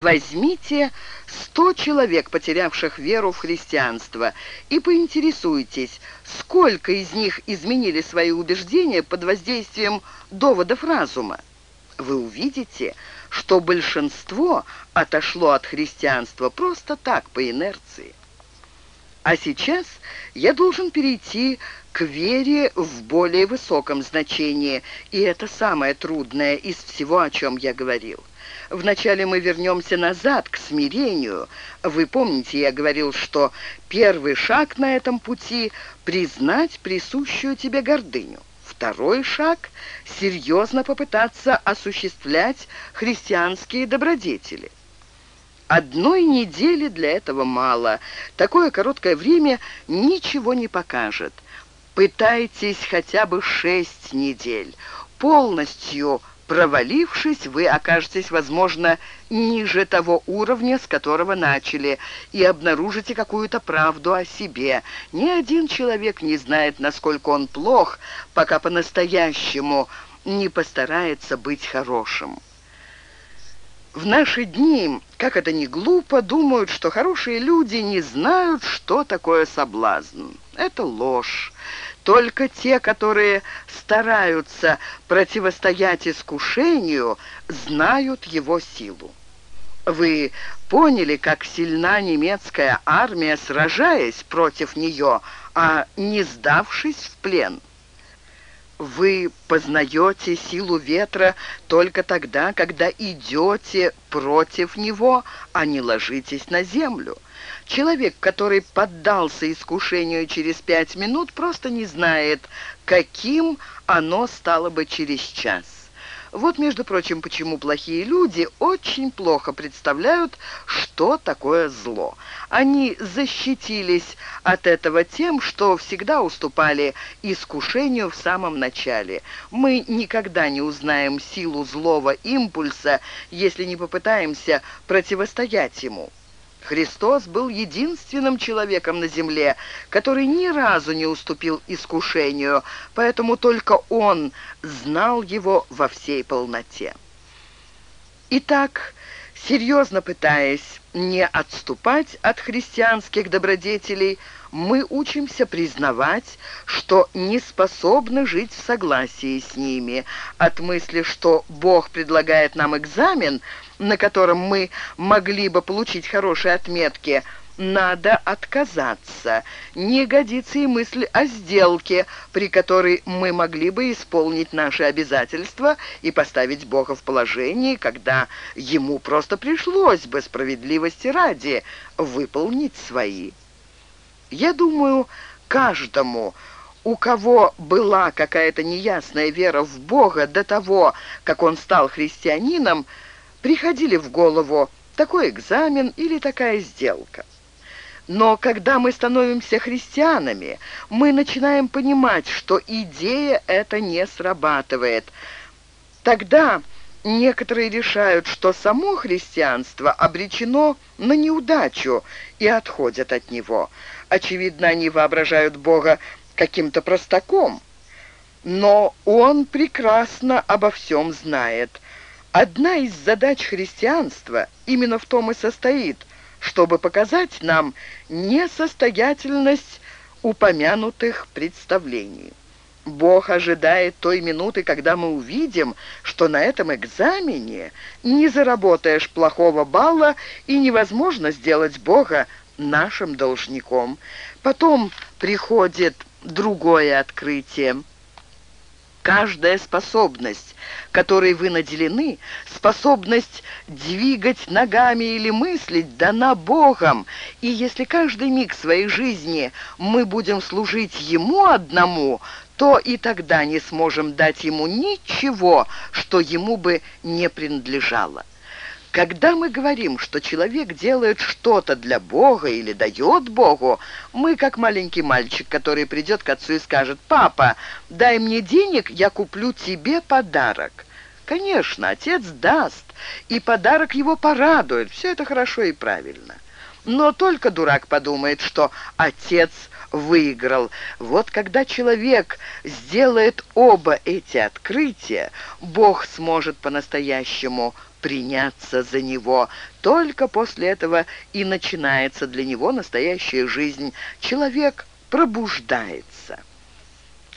Возьмите сто человек, потерявших веру в христианство, и поинтересуйтесь, сколько из них изменили свои убеждения под воздействием доводов разума. Вы увидите, что большинство отошло от христианства просто так, по инерции. А сейчас я должен перейти к вере в более высоком значении, и это самое трудное из всего, о чем я говорил. Вначале мы вернемся назад, к смирению. Вы помните, я говорил, что первый шаг на этом пути — признать присущую тебе гордыню. Второй шаг — серьезно попытаться осуществлять христианские добродетели. Одной недели для этого мало. Такое короткое время ничего не покажет. Пытайтесь хотя бы шесть недель. Полностью Провалившись, вы окажетесь, возможно, ниже того уровня, с которого начали, и обнаружите какую-то правду о себе. Ни один человек не знает, насколько он плох, пока по-настоящему не постарается быть хорошим. В наши дни, как это ни глупо, думают, что хорошие люди не знают, что такое соблазн. Это ложь. Только те, которые стараются противостоять искушению, знают его силу. Вы поняли, как сильна немецкая армия, сражаясь против нее, а не сдавшись в плен? Вы познаете силу ветра только тогда, когда идете против него, а не ложитесь на землю. Человек, который поддался искушению через пять минут, просто не знает, каким оно стало бы через час. Вот, между прочим, почему плохие люди очень плохо представляют, что такое зло. Они защитились от этого тем, что всегда уступали искушению в самом начале. Мы никогда не узнаем силу злого импульса, если не попытаемся противостоять ему. Христос был единственным человеком на земле, который ни разу не уступил искушению, поэтому только Он знал его во всей полноте. Итак, серьезно пытаясь не отступать от христианских добродетелей, мы учимся признавать, что не способны жить в согласии с ними. От мысли, что Бог предлагает нам экзамен, на котором мы могли бы получить хорошие отметки, надо отказаться. Не годится и мысль о сделке, при которой мы могли бы исполнить наши обязательства и поставить Бога в положение, когда ему просто пришлось бы справедливости ради выполнить свои. Я думаю, каждому, у кого была какая-то неясная вера в Бога до того, как он стал христианином, приходили в голову такой экзамен или такая сделка. Но когда мы становимся христианами, мы начинаем понимать, что идея эта не срабатывает. Тогда некоторые решают, что само христианство обречено на неудачу и отходят от него. Очевидно, они воображают Бога каким-то простаком, но Он прекрасно обо всем знает. Одна из задач христианства именно в том и состоит, чтобы показать нам несостоятельность упомянутых представлений. Бог ожидает той минуты, когда мы увидим, что на этом экзамене не заработаешь плохого балла и невозможно сделать Бога нашим должником. Потом приходит другое открытие. Каждая способность, которой вы наделены, способность двигать ногами или мыслить, дана Богом. И если каждый миг своей жизни мы будем служить Ему одному, то и тогда не сможем дать Ему ничего, что Ему бы не принадлежало. Когда мы говорим, что человек делает что-то для Бога или дает Богу, мы как маленький мальчик, который придет к отцу и скажет, «Папа, дай мне денег, я куплю тебе подарок». Конечно, отец даст, и подарок его порадует, все это хорошо и правильно. Но только дурак подумает, что отец выиграл. Вот когда человек сделает оба эти открытия, Бог сможет по-настоящему приняться за него. Только после этого и начинается для него настоящая жизнь. Человек пробуждается.